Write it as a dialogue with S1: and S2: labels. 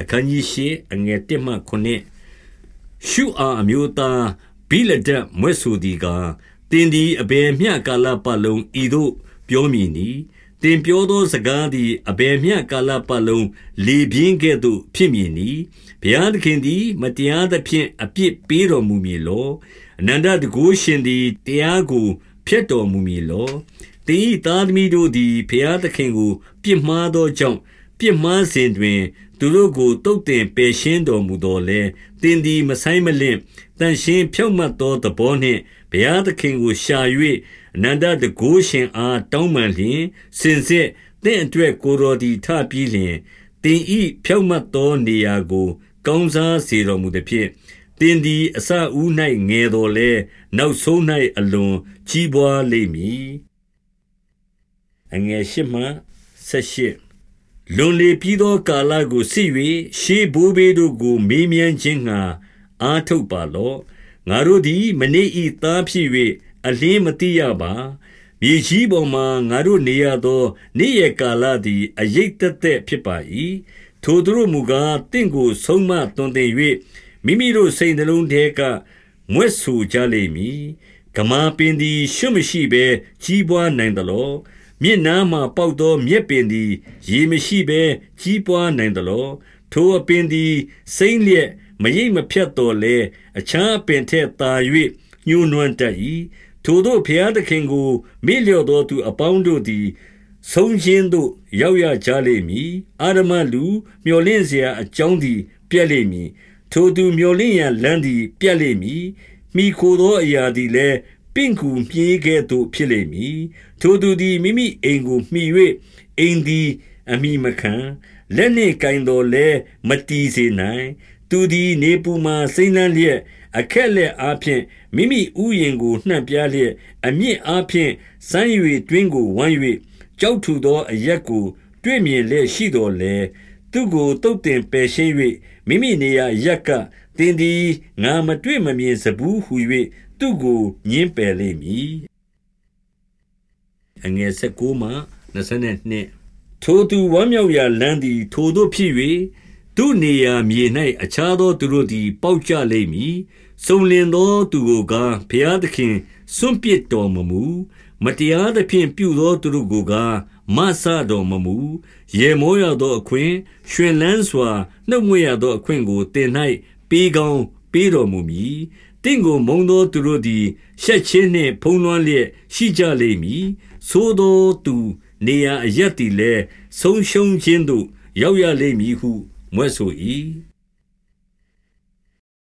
S1: အခန်းကြီးရှေအငယ်1မှ9ရှုအာအမျိုးသားဘိလဒတ်မွဲ့ဆိုသည်ကားတင်းဒီအဘယ်မျှကာလပတ်လုံးဤသို့ပြောမည်နီတင်ပြောသောစကားသည်အဘယ်မျှကာလပတ်လုံးလေပြင်းကဲ့သို့ဖြစ်မည်နီဘုရားသခင်သည်မတရားသဖြင့်အပြစ်ပေးတော်မူမည်လောအနန္တတကုရှင်သည်တရားကိုဖျက်တော်မူမည်လောတင်းဤသားသမီးတို့သည်ဘုရားသခင်ကို ပြစ်မှားသောကြောင့် ပြစ်မှားစဉ်တွင် သူတို့ကိုတုတ်တင်ပယ်ရှင်းတော်မူတော်လဲတင်းသည် မဆိုင်မလင့်တန်ရှင်းဖြောက်မှတ်သော သဘောနှင့် ဘုရားသခင်ကိုရှာ၍အနန္တတကုရှင်အား တောင်းပန်လျင် စင်စစ်တင့်အတွက် ကိုတော်သည်ထပြီးလျင်တင်ဤဖြောက်မှတ်သောနေရာကို ကောင်းစားစေတော်မူသည်ဖြင့်တင်သည် အစအဦး၌ငယ်တော်လဲနောက်ဆုံး၌အလွန်ကြီးပွားလိမ့်မည်အငယ်ရှိမှဆက်ရှိ လွန်လေပြီးသောကာလကိုစစ်၍ရှေးဘိုးဘေးတို့ကို မေးမြန်းခြင်းငှာအားထုတ်ပါလော့ငါတို့သည်မနေ့ဤသားဖြစ်၍အလင်းမသိရပါမြေကြီးပေါ်မှာငါတို့နေရသော နေ့ရက်ကာလသည်အရိပ်သက်သက်ဖြစ်ပါ၏ထိုသူတို့မူကားတင့်ကိုဆုံးမသွန်သင်၍မိမိတို့စိတ်နှလုံးထဲကမွဲ့ဆိုကြလိမ့်မည်ဂမာပင်သည် ရှွမရှိဘဲကြီးပွားနိုင်သလော မြစ်နားမှပေါက်သော မြက်ပင်သည် ရေမရှိဘဲ ကြီးပွားနိုင်သလော။ထိုအပင်သည် စိမ်းလျက် မရိပ်မဖြတ်သော်လည်း၊အခြားအပင်ထက်သာ၍ညှိုးနွမ်းတတ်၏။ထိုသို့ ဘုရားသခင်ကို မေ့လျော့သောသူအပေါင်းတို့သည် ဆုံးခြင်းသို့ ရောက်ရကြလိမ့်မည်။အဓမ္မလူမြော်လင့်စရာအကြောင်းသည် ပျက်လိမ့်မည်။ထိုသူမြော်လင့်ရာလမ်းသည် ပြတ်လိမ့်မည်။မှီခိုသောအရာသည်လည်း ပင့်ကူပြေးကဲ့သို့ဖြစ်လိမ့်မည်ထိုသူသည်မိမိအိမ်ကိုမှီ၍အိမ်သည်အမိမခံလက်နှင့်ကင်တော်လဲမတီးစေနိုင်သူသည်နေပူမှာစိမ့်လန်းလျက်အခက်လက်အားဖြင့်မိမိဥယင်ကိုနှံ့ပြားလျက်အမြင့်အားဖြင့်စမ်း၍တွင်းကိုဝမ်း၍ကြောက်ထူသောအရက်ကို တွေ့မြင်လျက်ရှိတော်လေသူကိုတုတ်တင်ပယ်ရှင်း၍မိမိနေရာရက်ကတင်းသည်ငါမတွေ့မမြင်စဘူးဟု၍ သူကိုညင်းပယ်လိမ့်မည်အငယ်19မှ22ထိုသူဝမ်းမြောက်ရာလမ်းသည် ထိုတို့ဖြစ်၍သူနေရာမြေ၌အခြားသောသူတို့သည် ပေါက်ကြလိမ့်မည်စုံလင်သောသူကိုကားဘုရားသခင်စွန့်ပစ်တော်မမူမတရားသဖြင့်ပြုသောသူတို့ကိုကားမဆတော်မမူရေမောရသောအခွင့်ရွှင်လန်းစွာနှုတ်ငွေရသောအခွင့်ကိုတင်၌ပေးကောင်းပေးတော်မူမည် တင့်ကိုမုံသောသူတို့သည်ရှက်ချင်းနှင့်ဖုံးလွှမ်းလျက်ရှိကြလိမ့်မည်သို့သောသူနေရာအရက်သည်လည်းဆုံးရှုံးခြင်းသို့ရောက်ရလိမ့်မည်ဟုမြွက်ဆို၏